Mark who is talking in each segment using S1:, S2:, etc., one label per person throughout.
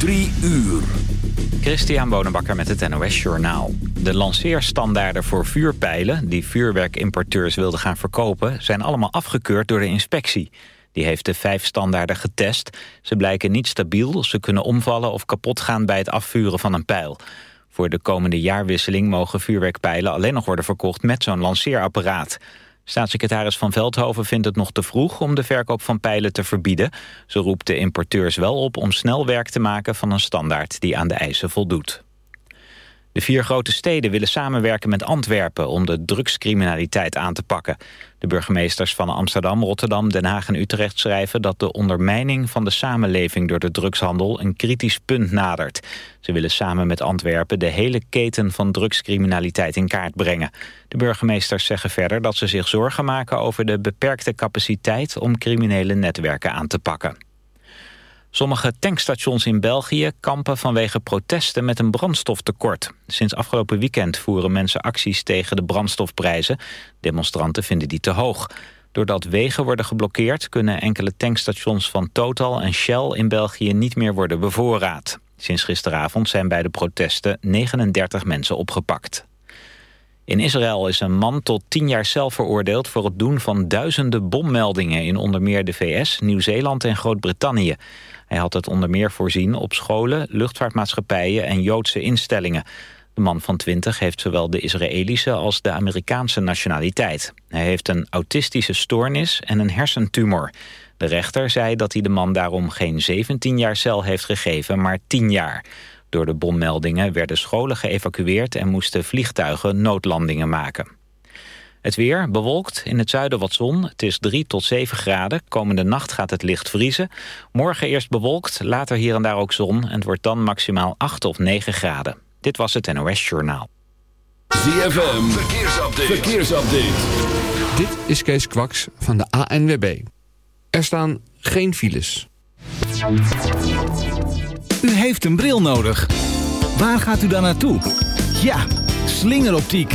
S1: Drie uur.
S2: Christian Bonenbakker met het NOS Journaal. De lanceerstandaarden voor vuurpijlen... die vuurwerkimporteurs wilden gaan verkopen... zijn allemaal afgekeurd door de inspectie. Die heeft de vijf standaarden getest. Ze blijken niet stabiel, ze kunnen omvallen of kapot gaan... bij het afvuren van een pijl. Voor de komende jaarwisseling mogen vuurwerkpijlen alleen nog worden verkocht... met zo'n lanceerapparaat. Staatssecretaris Van Veldhoven vindt het nog te vroeg om de verkoop van pijlen te verbieden. Ze roept de importeurs wel op om snel werk te maken van een standaard die aan de eisen voldoet. De vier grote steden willen samenwerken met Antwerpen om de drugscriminaliteit aan te pakken. De burgemeesters van Amsterdam, Rotterdam, Den Haag en Utrecht schrijven dat de ondermijning van de samenleving door de drugshandel een kritisch punt nadert. Ze willen samen met Antwerpen de hele keten van drugscriminaliteit in kaart brengen. De burgemeesters zeggen verder dat ze zich zorgen maken over de beperkte capaciteit om criminele netwerken aan te pakken. Sommige tankstations in België kampen vanwege protesten met een brandstoftekort. Sinds afgelopen weekend voeren mensen acties tegen de brandstofprijzen. Demonstranten vinden die te hoog. Doordat wegen worden geblokkeerd... kunnen enkele tankstations van Total en Shell in België niet meer worden bevoorraad. Sinds gisteravond zijn bij de protesten 39 mensen opgepakt. In Israël is een man tot 10 jaar cel veroordeeld... voor het doen van duizenden bommeldingen in onder meer de VS, Nieuw-Zeeland en Groot-Brittannië. Hij had het onder meer voorzien op scholen, luchtvaartmaatschappijen en Joodse instellingen. De man van 20 heeft zowel de Israëlische als de Amerikaanse nationaliteit. Hij heeft een autistische stoornis en een hersentumor. De rechter zei dat hij de man daarom geen 17 jaar cel heeft gegeven, maar 10 jaar. Door de bommeldingen werden scholen geëvacueerd en moesten vliegtuigen noodlandingen maken. Het weer bewolkt, in het zuiden wat zon. Het is 3 tot 7 graden. Komende nacht gaat het licht vriezen. Morgen eerst bewolkt, later hier en daar ook zon. En het wordt dan maximaal 8 of 9 graden. Dit was het NOS Journaal.
S1: ZFM, verkeersupdate. verkeersupdate.
S3: Dit is Kees Kwaks van de ANWB. Er staan geen files.
S4: U heeft een bril nodig. Waar gaat u dan naartoe? Ja, slingeroptiek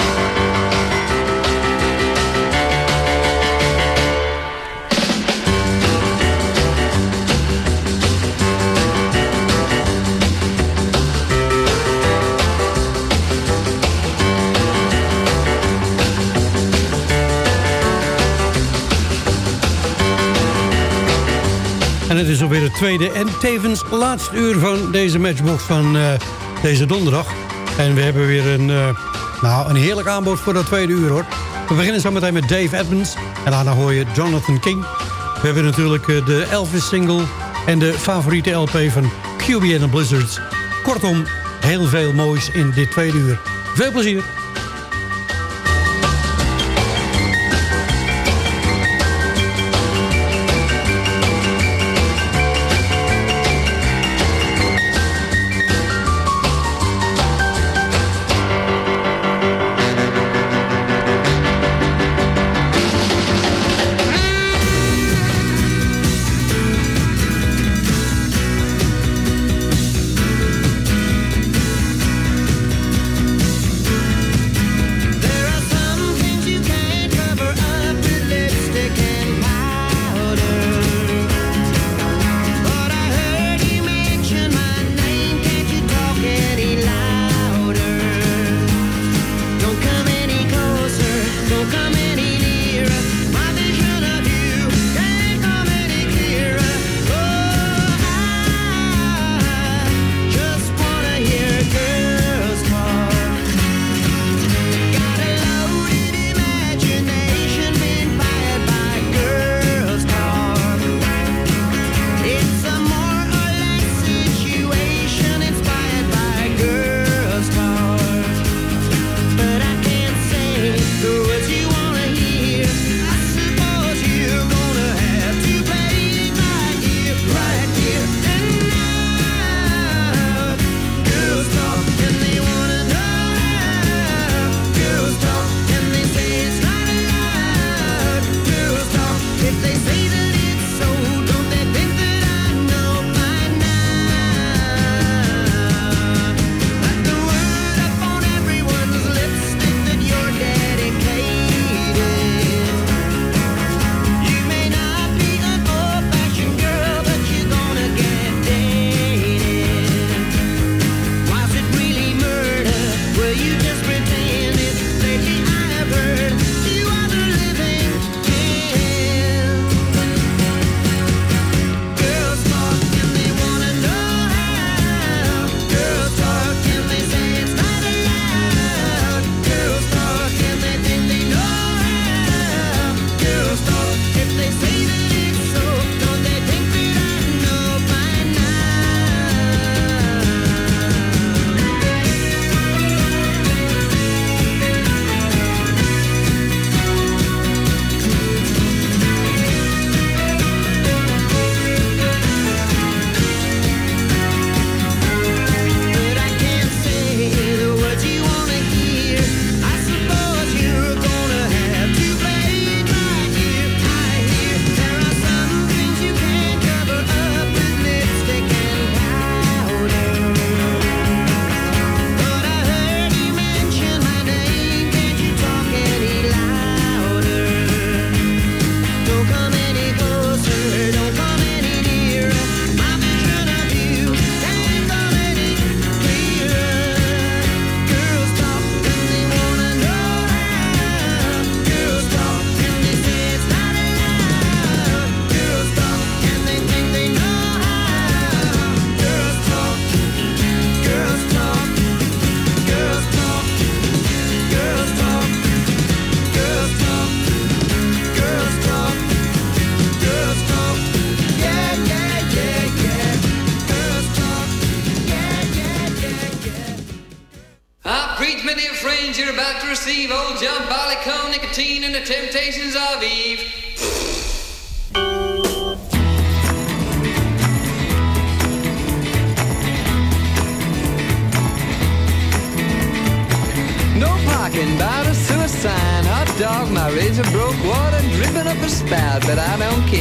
S5: En het is alweer het tweede en tevens laatste uur van deze matchbox van uh, deze donderdag.
S6: En we hebben weer een, uh, nou, een heerlijk aanbod voor dat tweede uur hoor. We beginnen zo meteen met Dave Edmonds. En daarna hoor je Jonathan King. We hebben natuurlijk uh, de Elvis single en de favoriete LP van QB and the Blizzards. Kortom, heel veel moois in dit tweede uur. Veel plezier!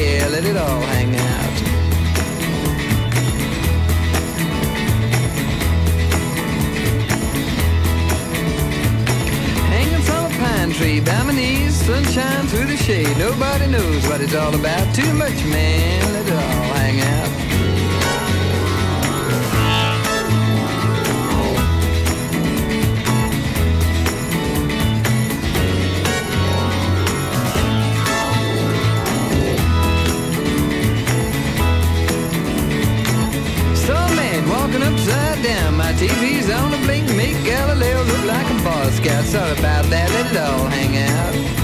S7: yeah, let it all hang out. Hanging from a pine tree, by my knees, sunshine through the shade. Nobody knows what it's all about. Too much, man, let it all hang out. upside down. My TV's on a blink. Make Galileo look like a boss scout. Sorry about that. Let it all hang out.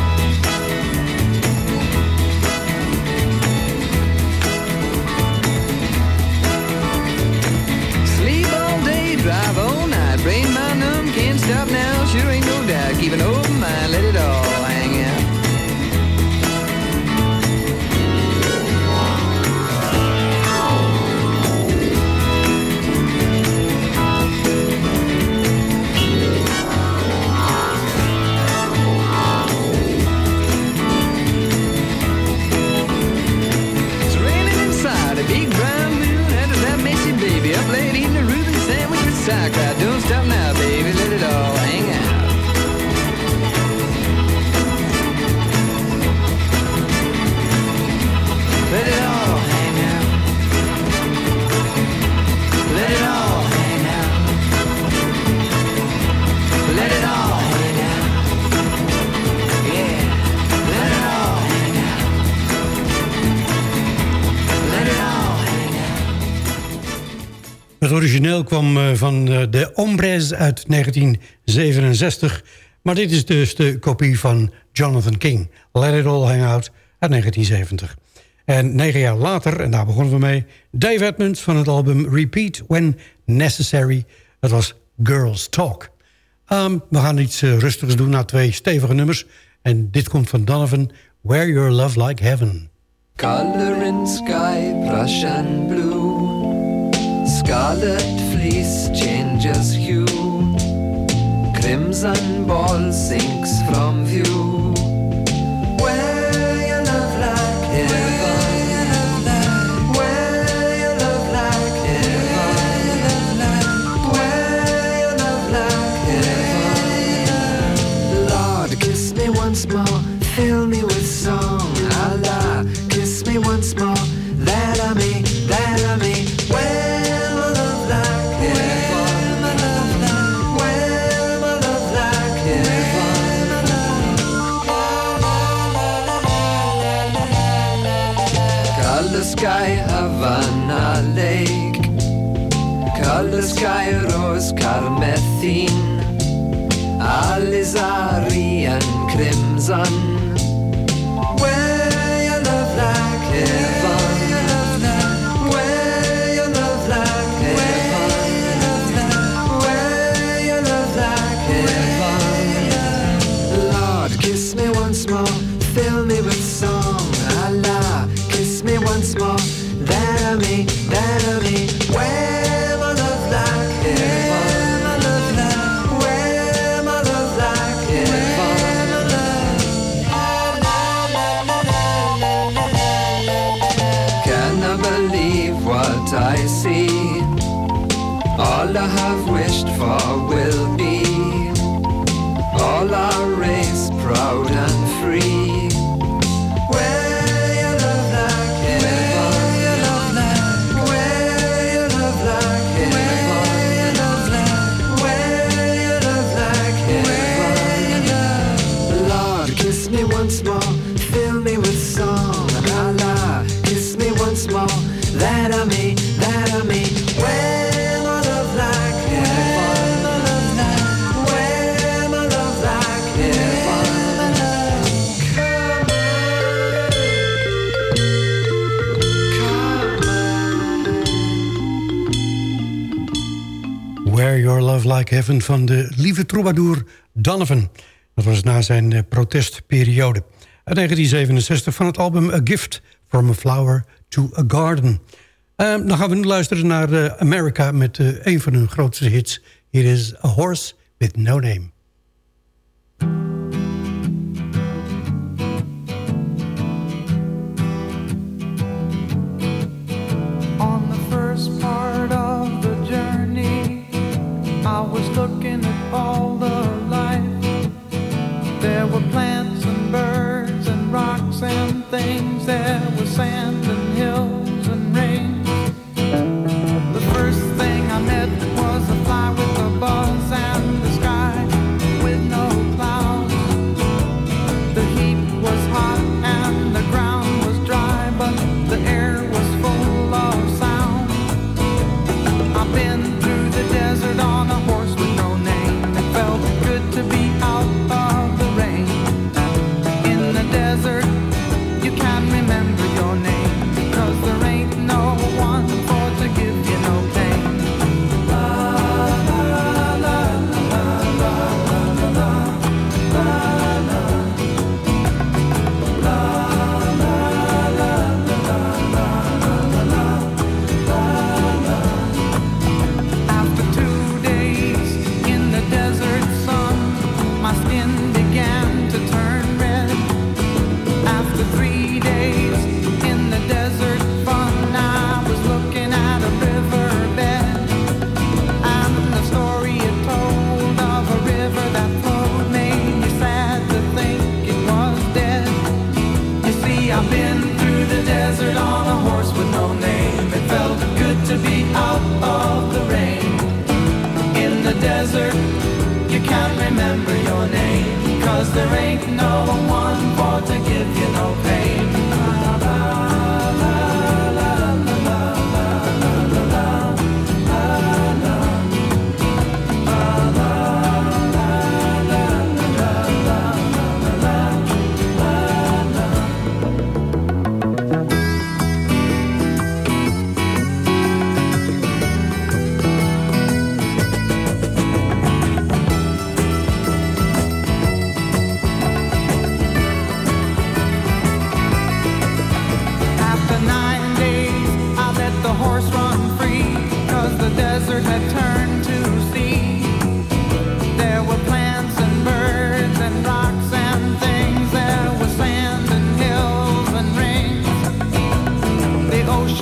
S7: sack. Don't stop
S5: now. origineel kwam eh, van eh, de Ombres uit 1967. Maar dit is dus de kopie van Jonathan King. Let It All Hang Out uit 1970. En negen jaar later, en daar begonnen we mee... Dave Edmunds van het album Repeat When Necessary. Dat was Girls Talk. Ehm, we gaan iets eh, rustigs doen na twee stevige nummers. En dit komt van Donovan, Where Your Love Like Heaven.
S7: Color in sky, brush and blue. Scarlet fleece changes hue. Crimson ball sinks from view. Ascarmethin, Alisarien, Crimson. I see. All I have wished for will be. All I Like Heaven
S5: van de lieve troubadour Donovan. Dat was na zijn eh, protestperiode. Uit 1967 van het album A Gift from a Flower to a Garden. Ehm, dan gaan we nu luisteren naar eh, America met eh, een van hun grootste hits. Here is A Horse with No Name.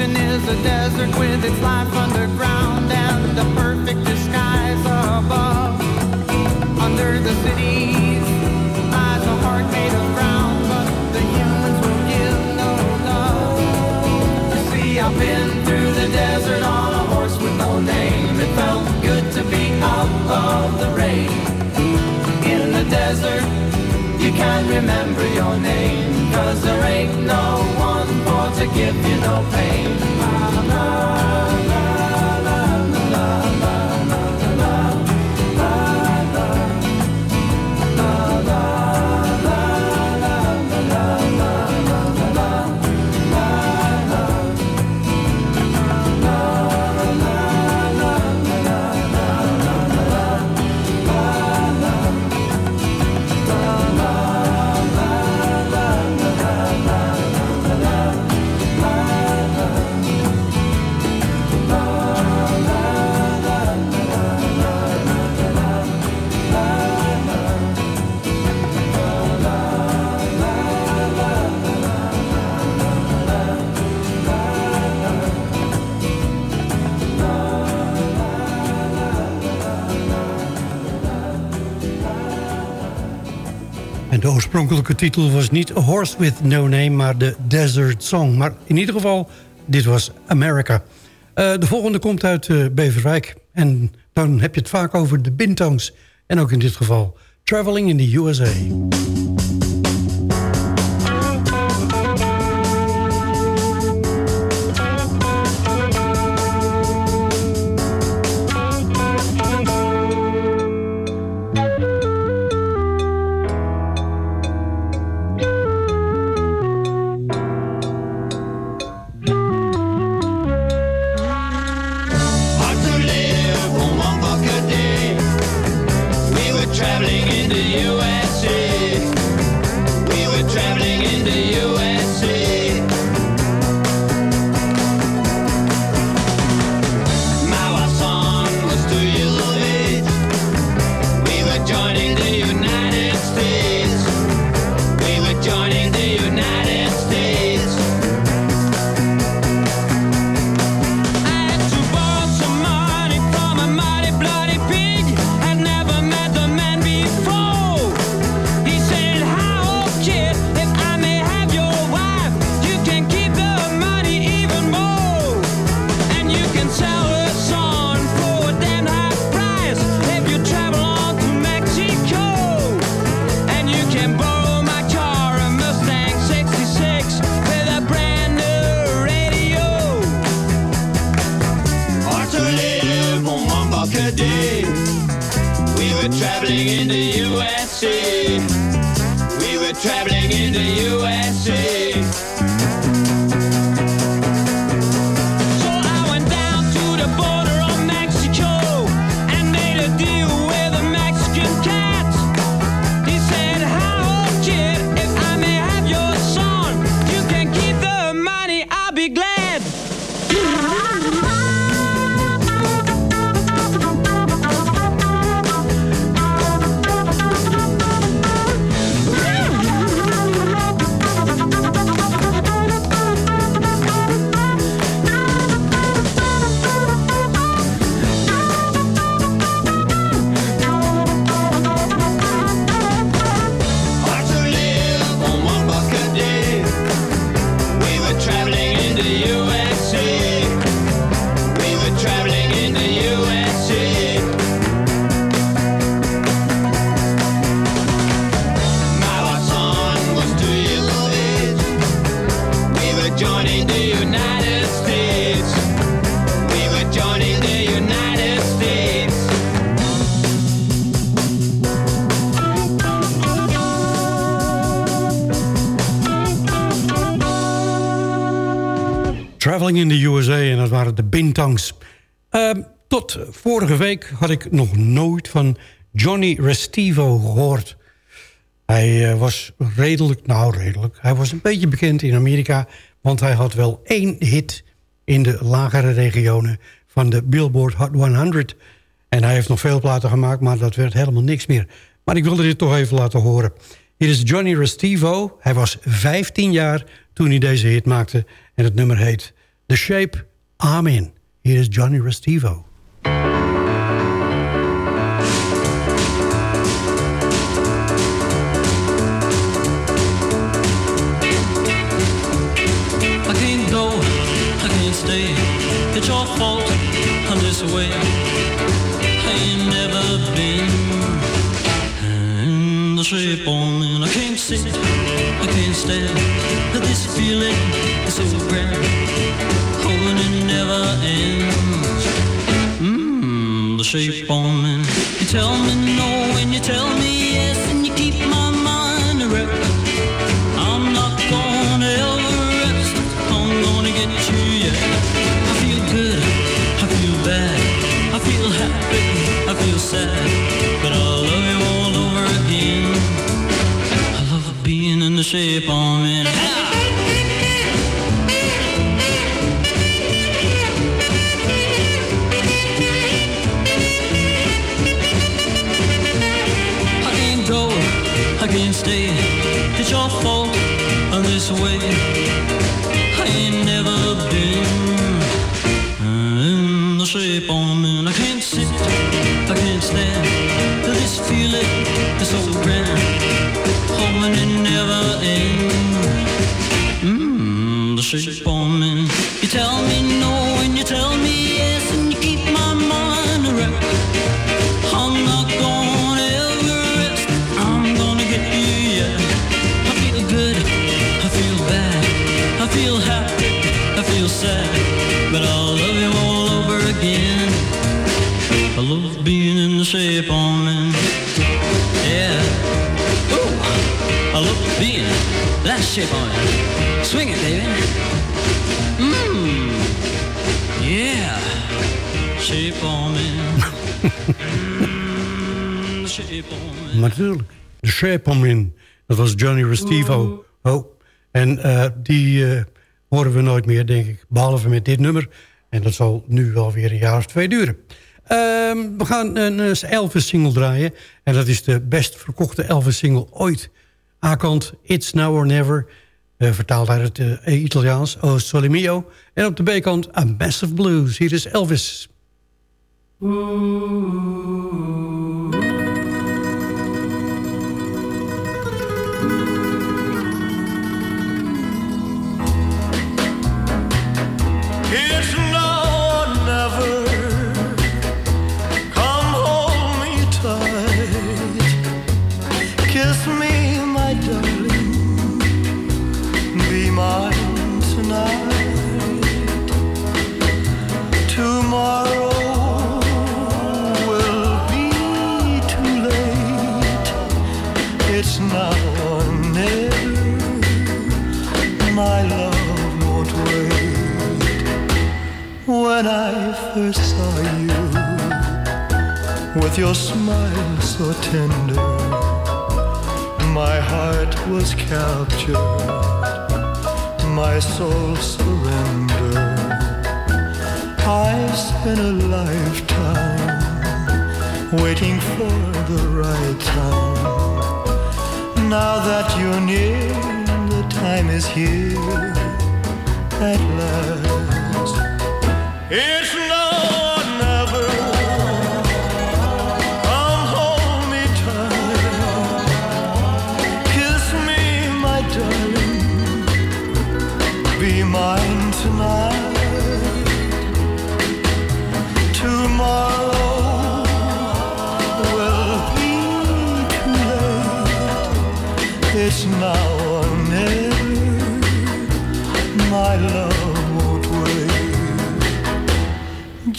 S8: Ocean is a desert with its life underground and a perfect disguise above. Under the cities lies a heart made of brown, but the humans will give no love. You see, I've been through the desert on a horse with no name. It felt good to be out of the rain. In the desert, you can't remember your name, cause there ain't no to give you no pain.
S9: De oorspronkelijke titel was niet A Horse With No Name, maar The Desert Song. Maar in ieder geval, dit was America. Eh, de volgende komt uit eh, Beverwijk. En dan heb je het vaak over de Bintones. En ook in dit geval Traveling in the USA.
S5: Tot vorige week had ik nog nooit van Johnny Restivo gehoord. Hij eh, was redelijk, nou redelijk, hij was een beetje bekend in Amerika... want hij had wel één hit in de lagere regionen van de Billboard Hot 100. En hij heeft nog veel platen gemaakt, maar dat werd helemaal niks meer. Maar ik wilde dit toch even laten horen. Hier is Johnny Restivo. Hij was 15 jaar toen hij deze hit maakte. En het nummer heet The Shape I'm In. Hier is Johnny Restivo.
S10: It's your fault, I'm this way. I ain't never been in the shape on and I can't sit, I can't stand. This feeling is so grand, hoping it never ends. Mmm, the shape on me. You tell me no and you tell me shape I'm. I can't go, I can't stay. It's your fault, I'm this way. Shape I'm. You tell me no and you tell me yes, and you keep my mind a wreck. I'm not gonna ever rest. I'm gonna get you, yeah. I feel good, I feel bad, I feel happy, I feel sad, but I'll love you all over again. I love being in the shape in. Yeah. Ooh, I love being that shape in. Swing it, baby. Shape in. Mm, shape.
S5: Natuurlijk. The Shape In. Dat was Johnny Restivo. Oh. En eh, die eh, horen we nooit meer, denk ik. Behalve met dit nummer. En dat zal nu wel weer een jaar of twee duren. Ehm, we gaan een eh, Elvis-single draaien. En dat is de best verkochte Elvis-single ooit. A-kant It's Now or Never. eh, vertaald uit het Italiaans. O Sole Mio. En op de B-kant A Massive Blues. Hier is Elvis.
S11: It's with your smile so tender, my heart was captured, my soul surrendered. I spent a lifetime waiting for the right time. Now that you're near, the time is here at last. It's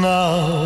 S11: now.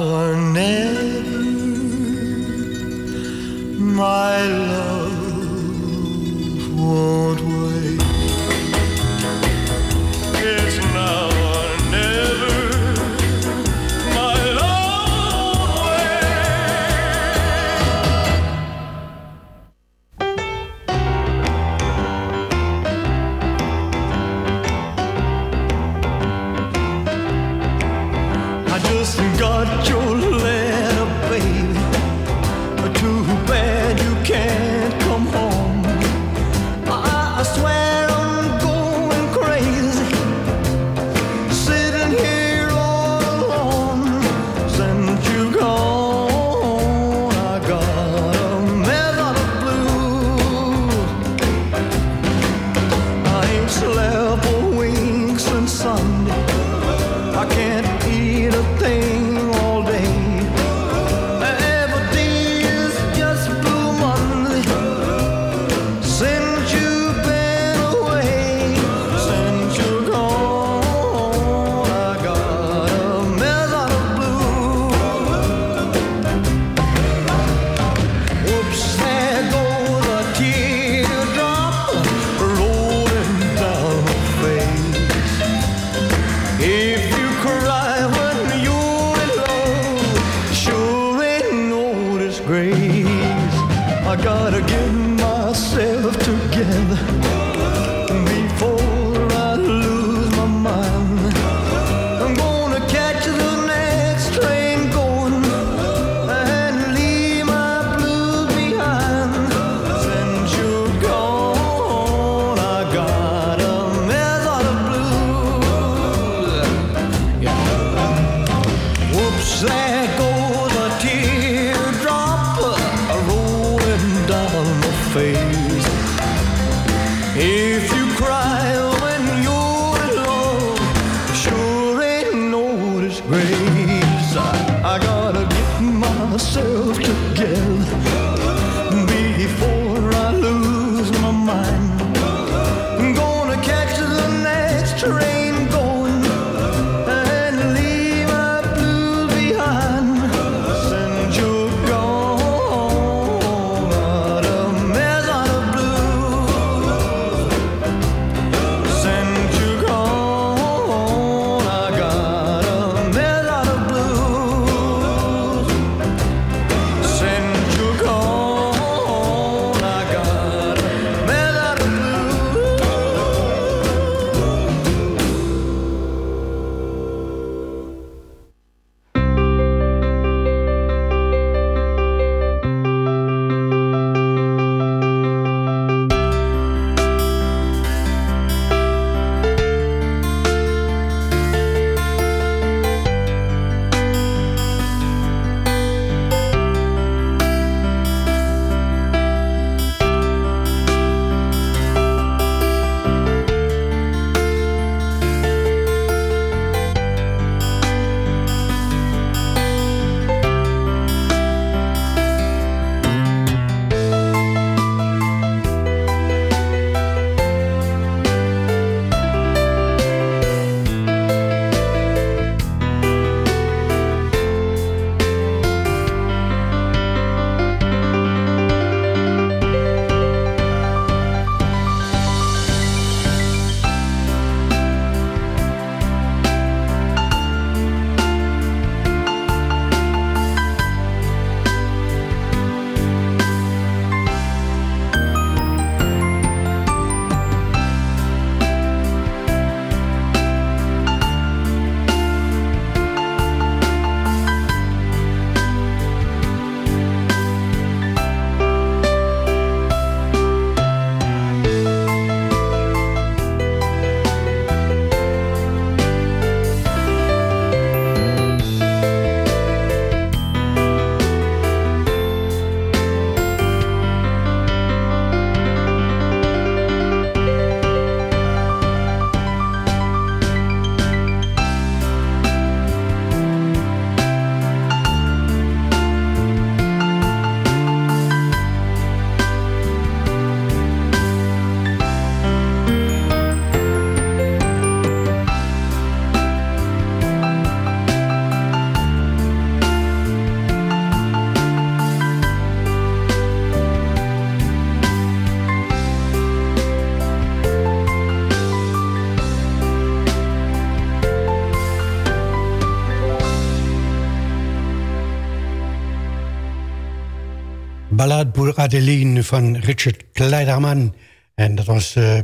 S12: Adeline van Richard Kleiderman. En dat was eh,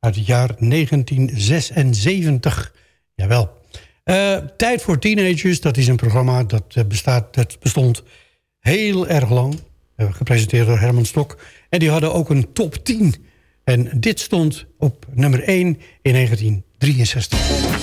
S12: uit het jaar 1976. Jawel. Uh, Tijd voor Teenagers, dat is een programma dat, eh, bestaat, dat bestond heel erg lang. Gepresenteerd door Herman Stok. En die hadden ook een top 10. En dit stond op nummer 1 in 1963.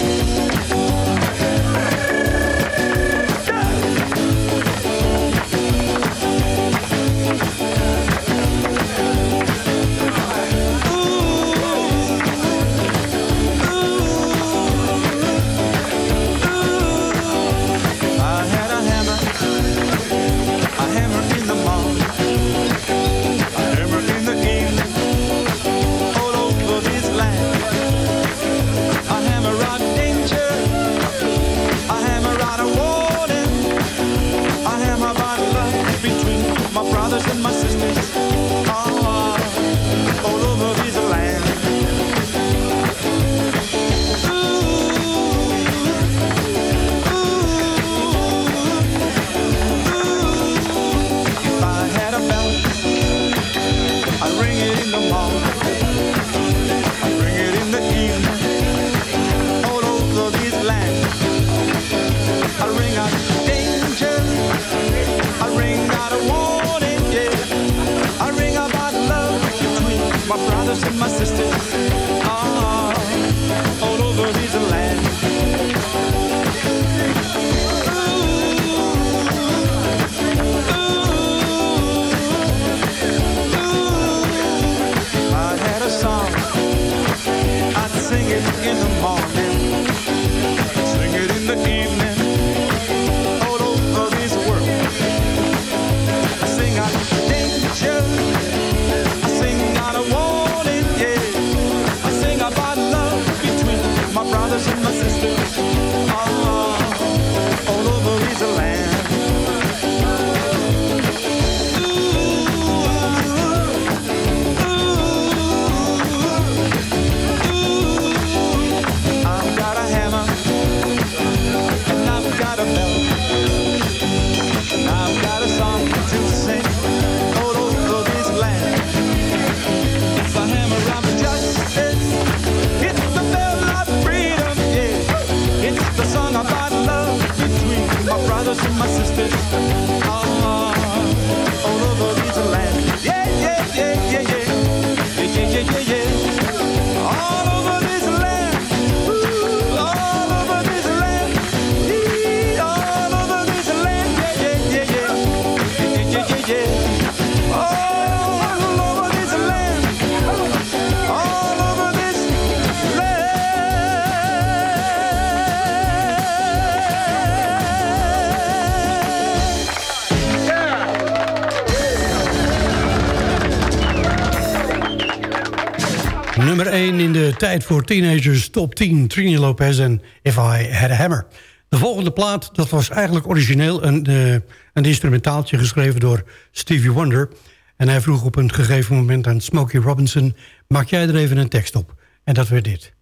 S12: 1 in de tijd voor teenagers top 10. Trini Lopez en If I Had a Hammer. De volgende plaat, dat was eigenlijk origineel een, eh, een instrumentaaltje geschreven door Stevie Wonder. En hij vroeg op een gegeven moment aan Smokey Robinson... maak jij er even een tekst op? En dat werd dit.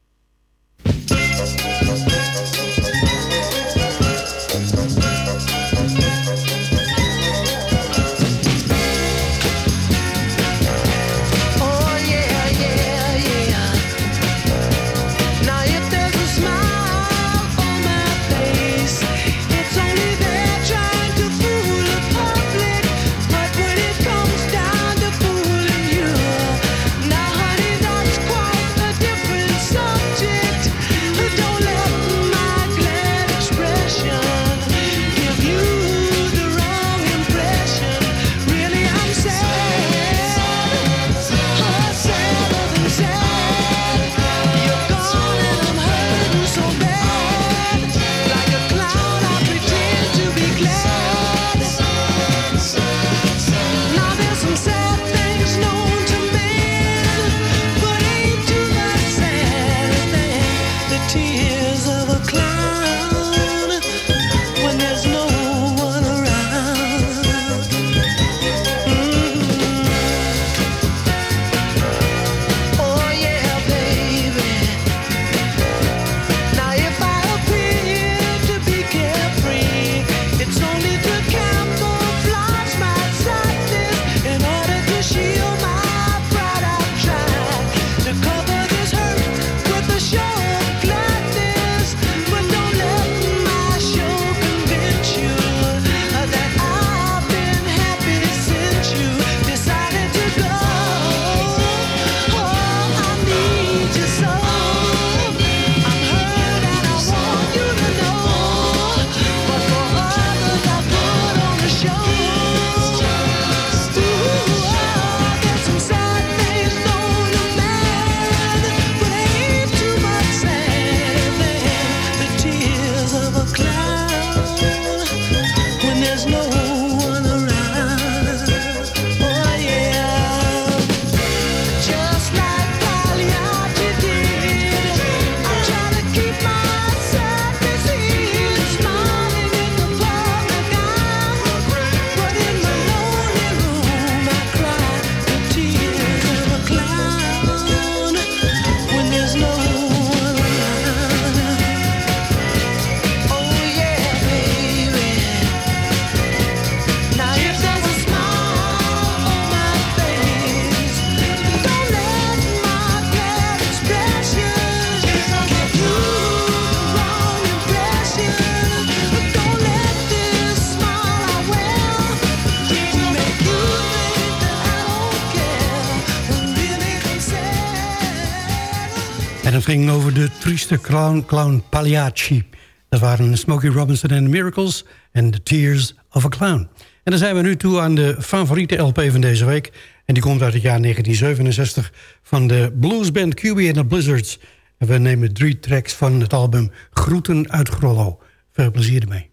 S13: Ging over de trieste clown, clown Pagliacci. Dat waren Smokey Robinson and the Miracles en The Tears of a Clown. En dan zijn we nu toe aan de favoriete LP van deze week. En die komt uit het jaar 1967 van de bluesband QB and the Blizzards. En we nemen drie tracks van het album Groeten uit Grollo. Veel plezier ermee.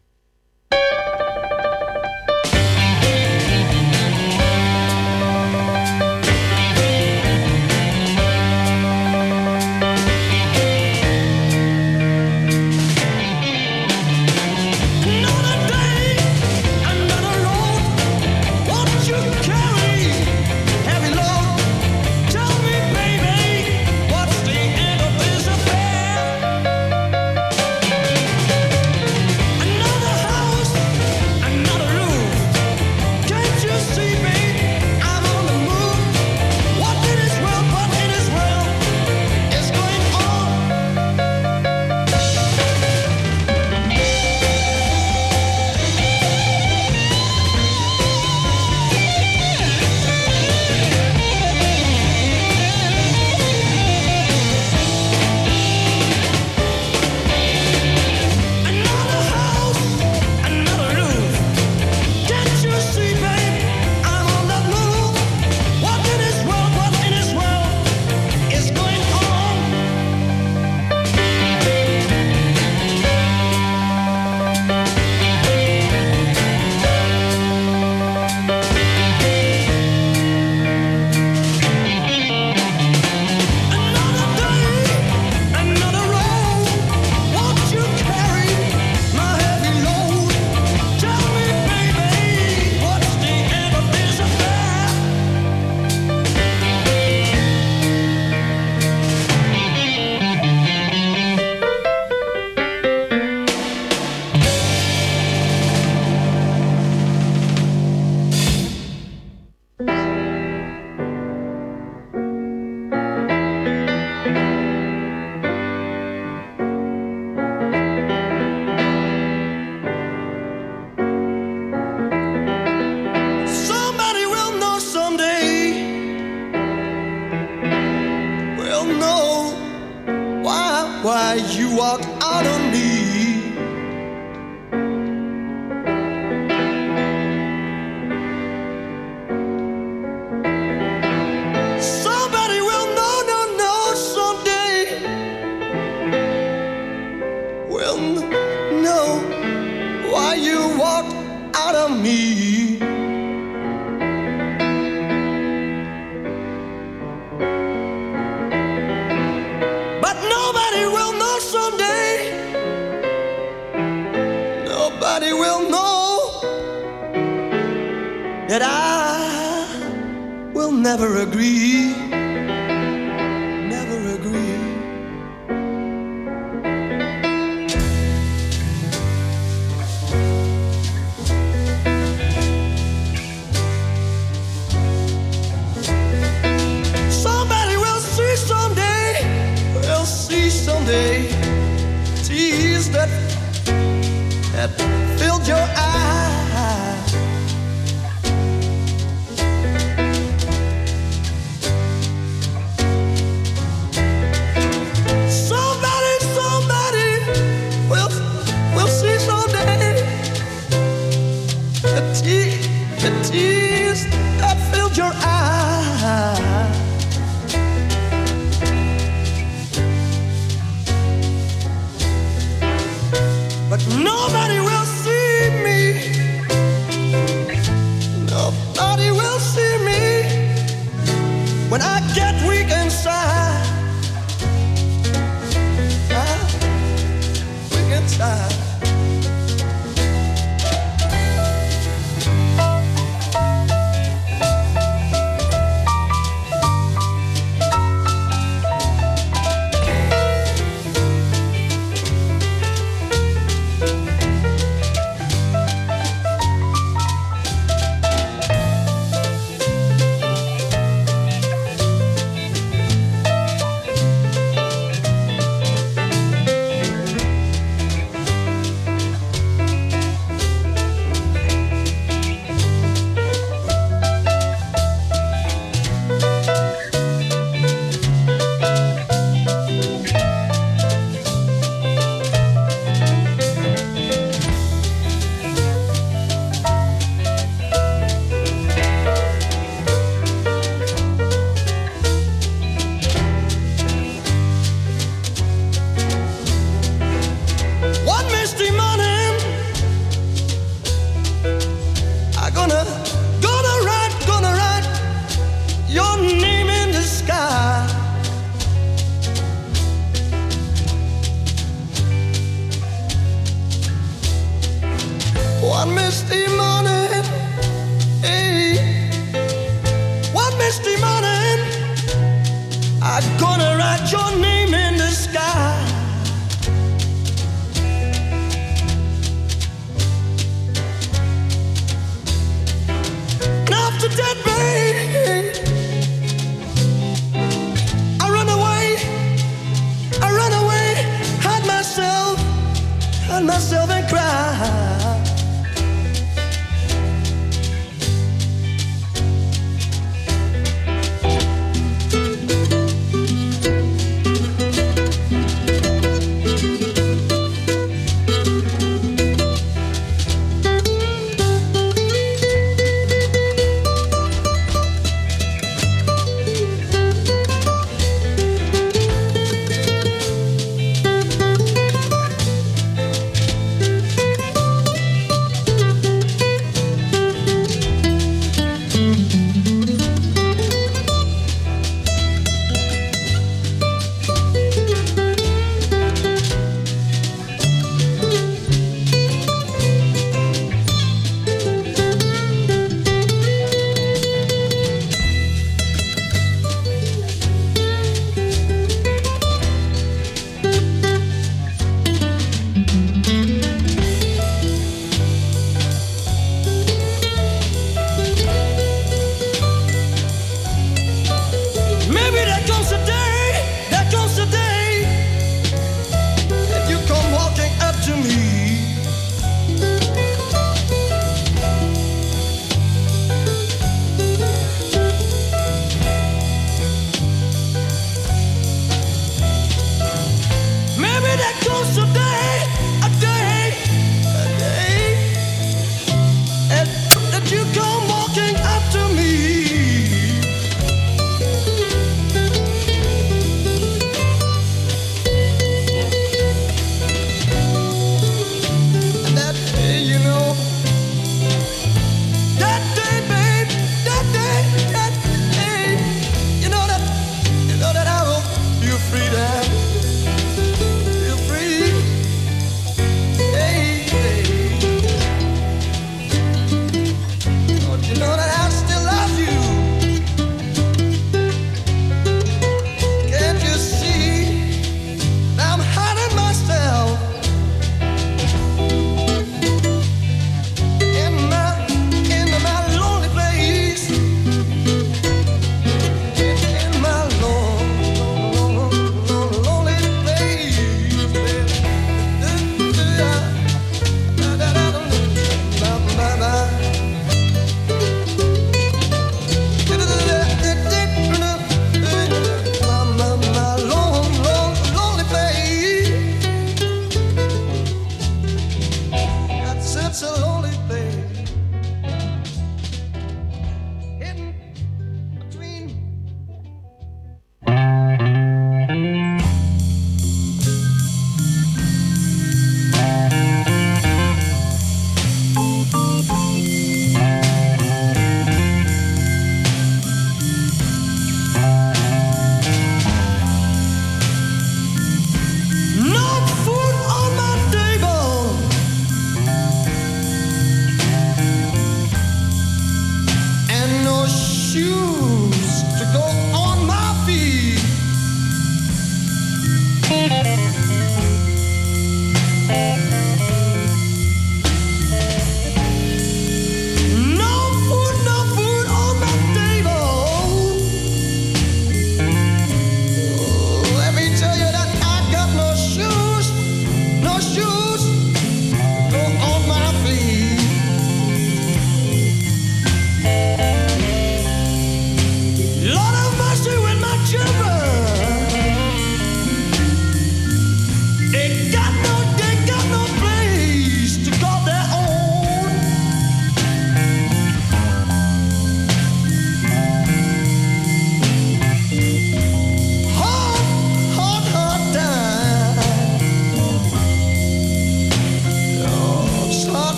S14: The tears, the tears that filled your eyes.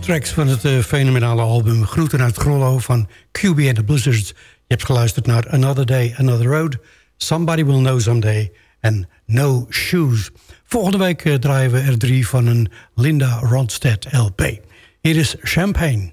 S5: Tracks van het eh, fenomenale album Groeten uit Grollo van QB the Blizzards. Je hebt geluisterd naar Another Day, Another Road, Somebody Will Know Someday en No Shoes. Volgende week eh, draaien we er drie van een Linda Ronstadt LP. Hier is Champagne.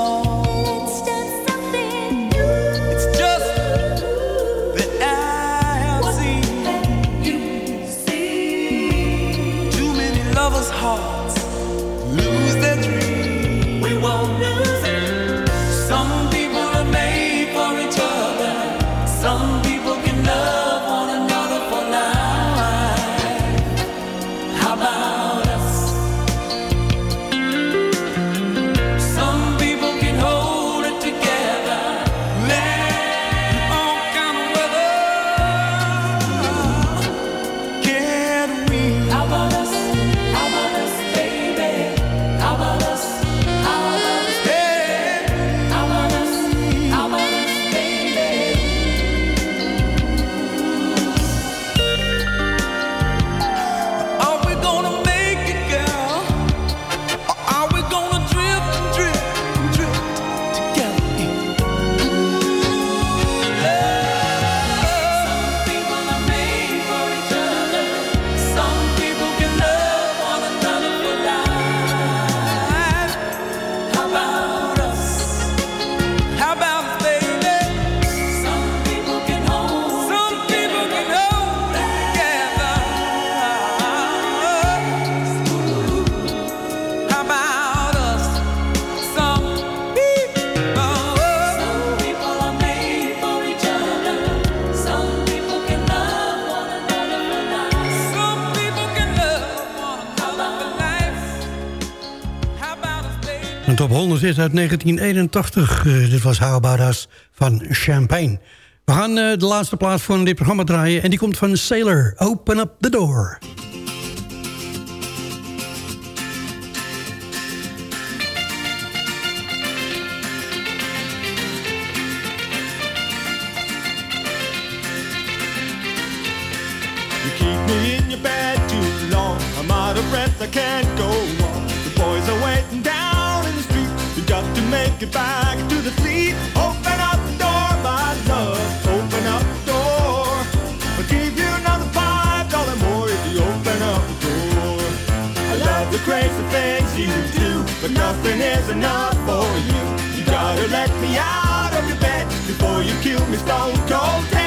S5: Een top 100 is uit 1981. Eh, dit was How van Champagne. We gaan eh, de laatste plaats van dit programma draaien. En die komt van Sailor. Open up the door.
S15: You keep me in your bed too long. I'm out of breath, I can't it back to the fleet. Open up the door, my love. Open up the door. I'll give you another five dollar more if you open up the door. I love the crazy things you do, but nothing is enough for you. You gotta let me out of your bed before you kill me stone cold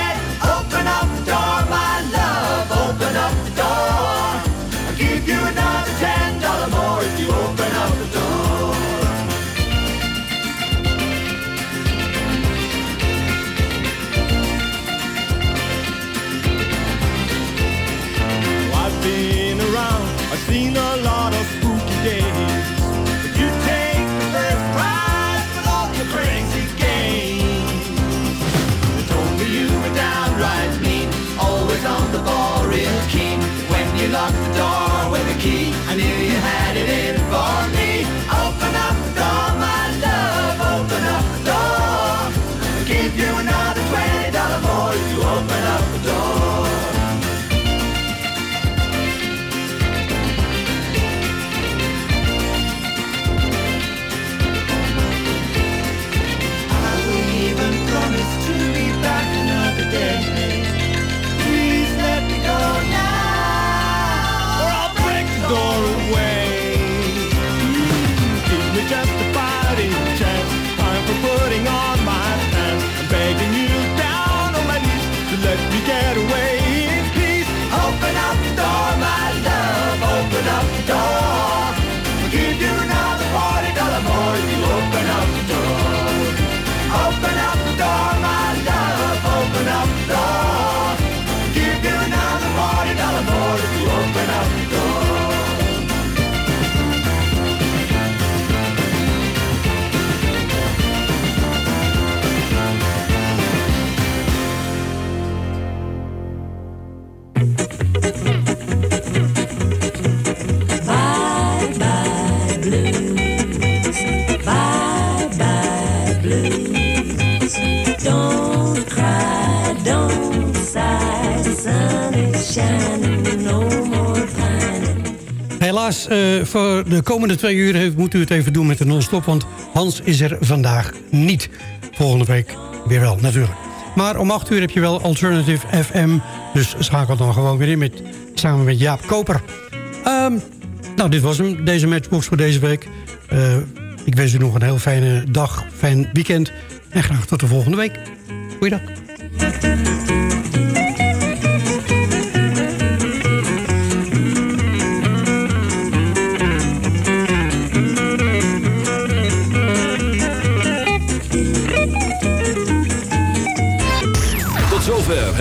S5: Helaas, eh, voor de komende twee uur heeft- moet u het even doen met de non-stop... want Hans is er vandaag niet. Volgende week weer wel, natuurlijk. Maar om 8 uur heb je wel Alternative FM... dus schakel dan gewoon weer in met, samen met Jaap Koper. Ehm, nou, dit was hem, deze matchbox voor deze week. Eh, ik wens u nog een heel fijne dag, fijn weekend... en graag tot de volgende week. Goeiedag.